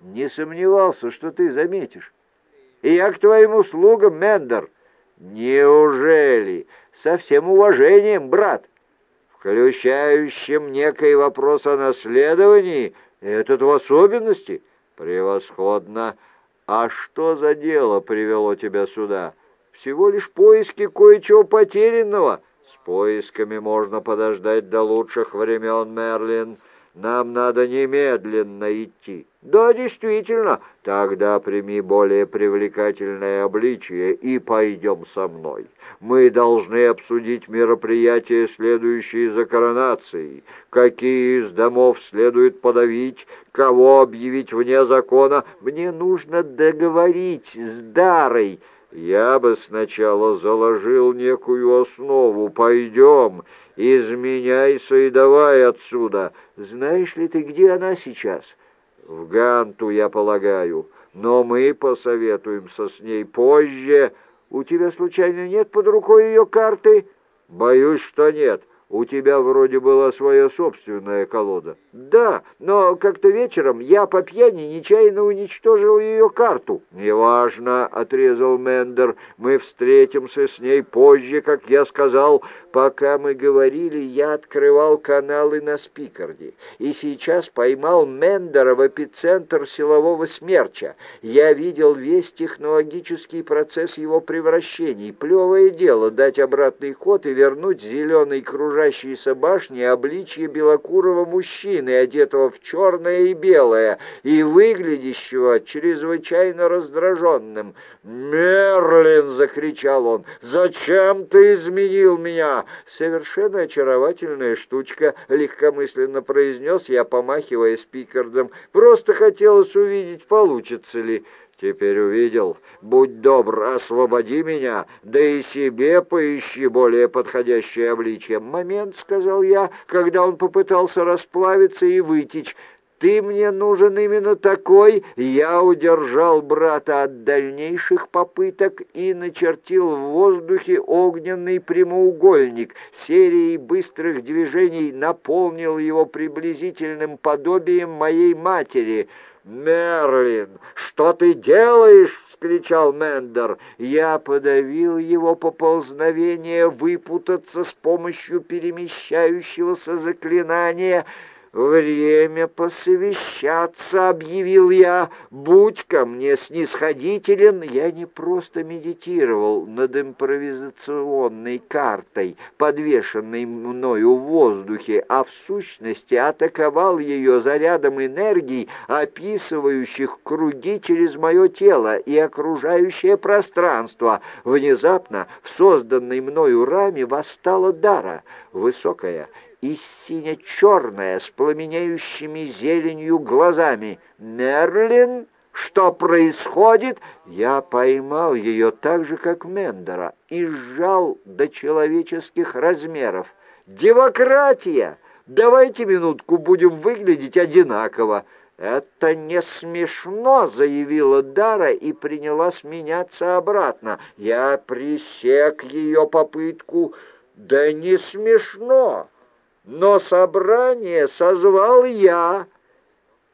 Не сомневался, что ты заметишь. И я к твоим услугам, Мендер. Неужели? Со всем уважением, брат. Включающим некий вопрос о наследовании, этот в особенности. Превосходно. А что за дело привело тебя сюда? Всего лишь поиски кое-чего потерянного. С поисками можно подождать до лучших времен, Мерлин. Нам надо немедленно идти. Да, действительно, тогда прими более привлекательное обличие и пойдем со мной. Мы должны обсудить мероприятия, следующие за коронацией. Какие из домов следует подавить, кого объявить вне закона. Мне нужно договорить с Дарой. Я бы сначала заложил некую основу. Пойдем, изменяйся и давай отсюда. Знаешь ли ты, где она сейчас? В Ганту, я полагаю. Но мы посоветуемся с ней позже. У тебя, случайно, нет под рукой ее карты? Боюсь, что нет. У тебя вроде была своя собственная колода. Да, но как-то вечером я по пьяни нечаянно уничтожил ее карту. Неважно, отрезал Мендер. Мы встретимся с ней позже, как я сказал. Пока мы говорили, я открывал каналы на Спикарде. И сейчас поймал Мендера в эпицентр силового смерча. Я видел весь технологический процесс его превращений. Плевое дело дать обратный ход и вернуть зеленый кружок кружащиеся башни обличье белокурого мужчины, одетого в черное и белое, и выглядящего чрезвычайно раздраженным. «Мерлин!» — закричал он. «Зачем ты изменил меня?» «Совершенно очаровательная штучка», — легкомысленно произнес я, помахивая спикердом. «Просто хотелось увидеть, получится ли». Теперь увидел. Будь добр, освободи меня, да и себе поищи более подходящее обличье. Момент, — сказал я, когда он попытался расплавиться и вытечь. Ты мне нужен именно такой. Я удержал брата от дальнейших попыток и начертил в воздухе огненный прямоугольник. Серией быстрых движений наполнил его приблизительным подобием моей матери — «Мерлин, что ты делаешь?» — вскричал Мендер. Я подавил его поползновение выпутаться с помощью перемещающегося заклинания — «Время посовещаться», — объявил я. «Будь ко мне снисходителен». Я не просто медитировал над импровизационной картой, подвешенной мною в воздухе, а в сущности атаковал ее зарядом энергий, описывающих круги через мое тело и окружающее пространство. Внезапно в созданной мною раме восстала дара, высокая и сине-черная с пламенеющими зеленью глазами. «Мерлин, что происходит?» Я поймал ее так же, как Мендера, и сжал до человеческих размеров. «Демократия! Давайте минутку будем выглядеть одинаково!» «Это не смешно», — заявила Дара и приняла сменяться обратно. Я пресек ее попытку. «Да не смешно!» Но собрание созвал я,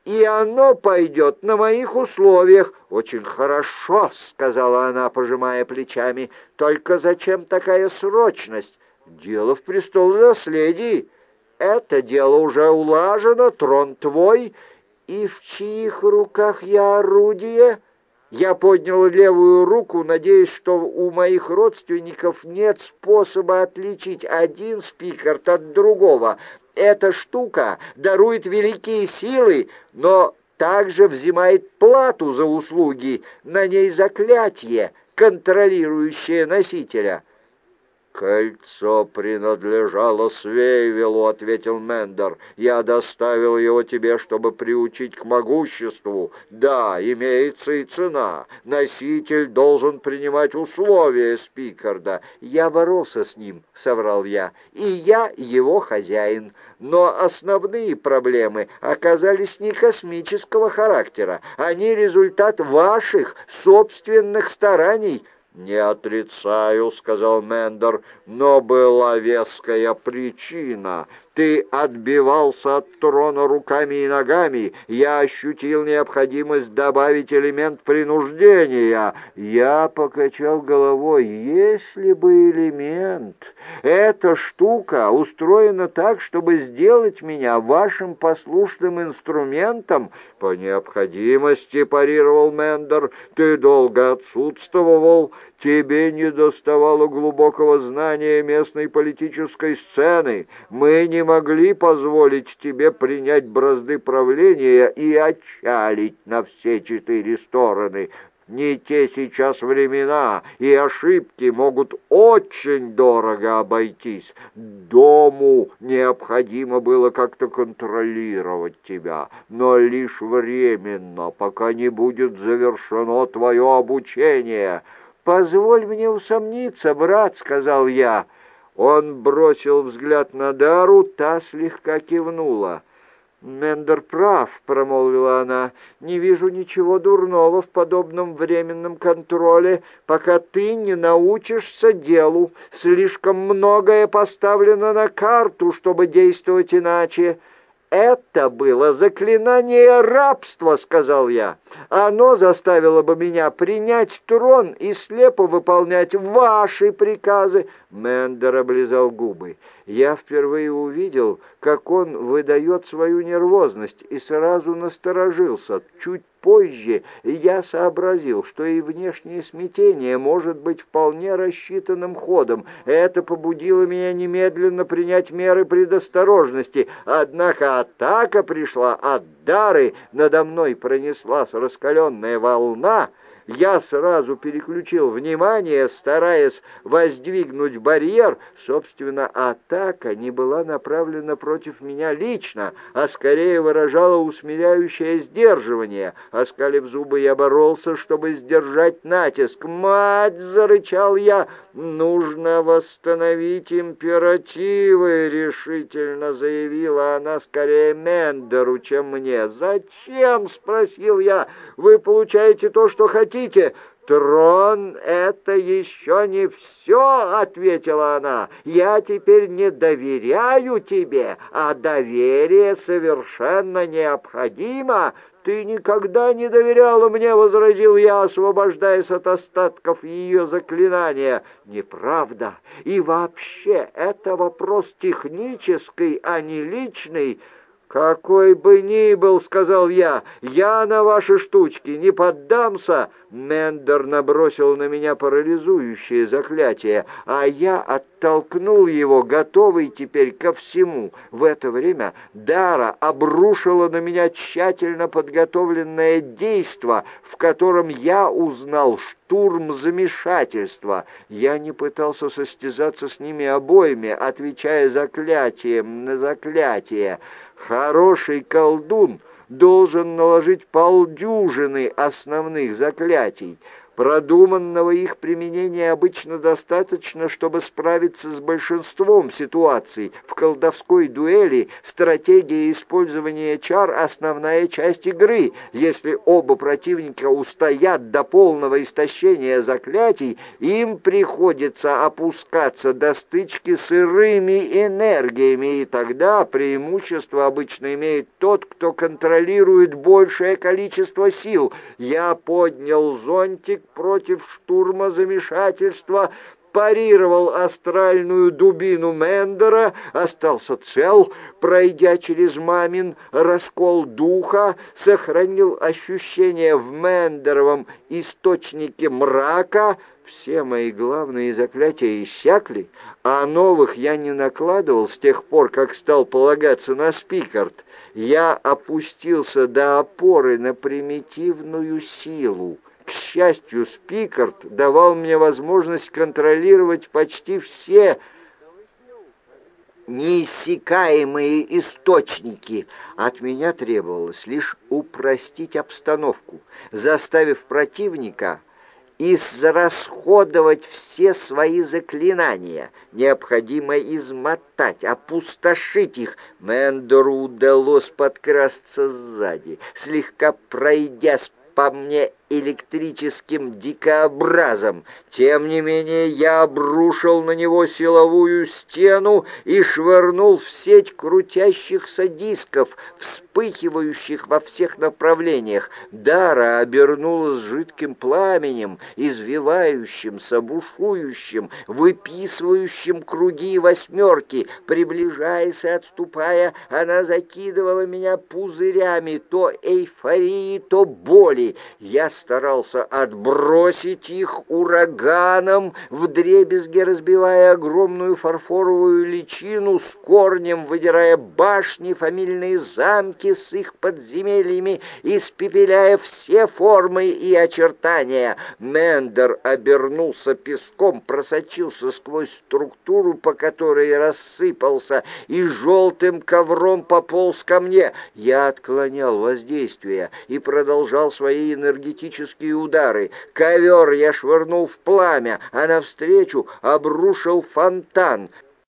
и оно пойдет на моих условиях. Очень хорошо, — сказала она, пожимая плечами, — только зачем такая срочность? Дело в престолонаследии. Это дело уже улажено, трон твой, и в чьих руках я орудие?» Я поднял левую руку, надеясь, что у моих родственников нет способа отличить один спикер от другого. Эта штука дарует великие силы, но также взимает плату за услуги, на ней заклятие, контролирующее носителя». «Кольцо принадлежало Свейвелу», — ответил Мендер. «Я доставил его тебе, чтобы приучить к могуществу. Да, имеется и цена. Носитель должен принимать условия Спикарда. Я боролся с ним», — соврал я, — «и я его хозяин. Но основные проблемы оказались не космического характера. Они результат ваших собственных стараний». «Не отрицаю», — сказал Мендер, — «но была веская причина. Ты отбивался от трона руками и ногами. Я ощутил необходимость добавить элемент принуждения. Я покачал головой. Если бы элемент... Эта штука устроена так, чтобы сделать меня вашим послушным инструментом. По необходимости, парировал Мендер, ты долго отсутствовал. Тебе не доставало глубокого знания местной политической сцены. Мы не могли позволить тебе принять бразды правления и отчалить на все четыре стороны. Не те сейчас времена, и ошибки могут очень дорого обойтись. Дому необходимо было как-то контролировать тебя, но лишь временно, пока не будет завершено твое обучение». «Позволь мне усомниться, брат», — сказал я. Он бросил взгляд на Дару, та слегка кивнула. «Мендер прав», — промолвила она, — «не вижу ничего дурного в подобном временном контроле, пока ты не научишься делу. Слишком многое поставлено на карту, чтобы действовать иначе». «Это было заклинание рабства», — сказал я. «Оно заставило бы меня принять трон и слепо выполнять ваши приказы». Мендер облизал губы. Я впервые увидел, как он выдает свою нервозность, и сразу насторожился. Чуть позже я сообразил, что и внешнее смятение может быть вполне рассчитанным ходом. Это побудило меня немедленно принять меры предосторожности. Однако атака пришла от дары, надо мной пронеслась раскаленная волна — я сразу переключил внимание, стараясь воздвигнуть барьер. Собственно, атака не была направлена против меня лично, а скорее выражала усмиряющее сдерживание. Оскалив зубы, я боролся, чтобы сдержать натиск. «Мать!» — зарычал я. «Нужно восстановить императивы!» — решительно заявила она скорее Мендеру, чем мне. «Зачем?» — спросил я. «Вы получаете то, что хотите» хотите?» «Трон — это еще не все», — ответила она. «Я теперь не доверяю тебе, а доверие совершенно необходимо. Ты никогда не доверяла мне», — возразил я, освобождаясь от остатков ее заклинания. «Неправда. И вообще, это вопрос технический, а не личный». «Какой бы ни был, — сказал я, — я на ваши штучки не поддамся!» Мендер набросил на меня парализующее заклятие, а я оттолкнул его, готовый теперь ко всему. В это время Дара обрушила на меня тщательно подготовленное действо, в котором я узнал штурм замешательства. Я не пытался состязаться с ними обоими, отвечая заклятием на заклятие. Хороший колдун должен наложить полдюжины основных заклятий, Продуманного их применения обычно достаточно, чтобы справиться с большинством ситуаций. В колдовской дуэли стратегия использования чар – основная часть игры. Если оба противника устоят до полного истощения заклятий, им приходится опускаться до стычки сырыми энергиями, и тогда преимущество обычно имеет тот, кто контролирует большее количество сил. Я поднял зонтик, против штурма замешательства, парировал астральную дубину Мендера, остался цел, пройдя через мамин раскол духа, сохранил ощущение в Мендеровом источнике мрака, все мои главные заклятия иссякли, а новых я не накладывал с тех пор, как стал полагаться на Спикард. Я опустился до опоры на примитивную силу. К счастью, Спикард давал мне возможность контролировать почти все неиссякаемые источники. От меня требовалось лишь упростить обстановку, заставив противника израсходовать все свои заклинания. Необходимо измотать, опустошить их. Мендору удалось подкрасться сзади, слегка пройдясь по мне электрическим дикообразом. Тем не менее, я обрушил на него силовую стену и швырнул в сеть крутящихся дисков, вспыхивающих во всех направлениях. Дара обернулась жидким пламенем, извивающимся, бушующим, выписывающим круги восьмерки. Приближаясь и отступая, она закидывала меня пузырями то эйфории, то боли. Я старался отбросить их ураганом, вдребезги разбивая огромную фарфоровую личину с корнем, выдирая башни, фамильные замки с их подземельями, испепеляя все формы и очертания. Мендер обернулся песком, просочился сквозь структуру, по которой рассыпался, и желтым ковром пополз ко мне. Я отклонял воздействие и продолжал свои энергетические удары. Ковер я швырнул в пламя, а навстречу обрушил фонтан.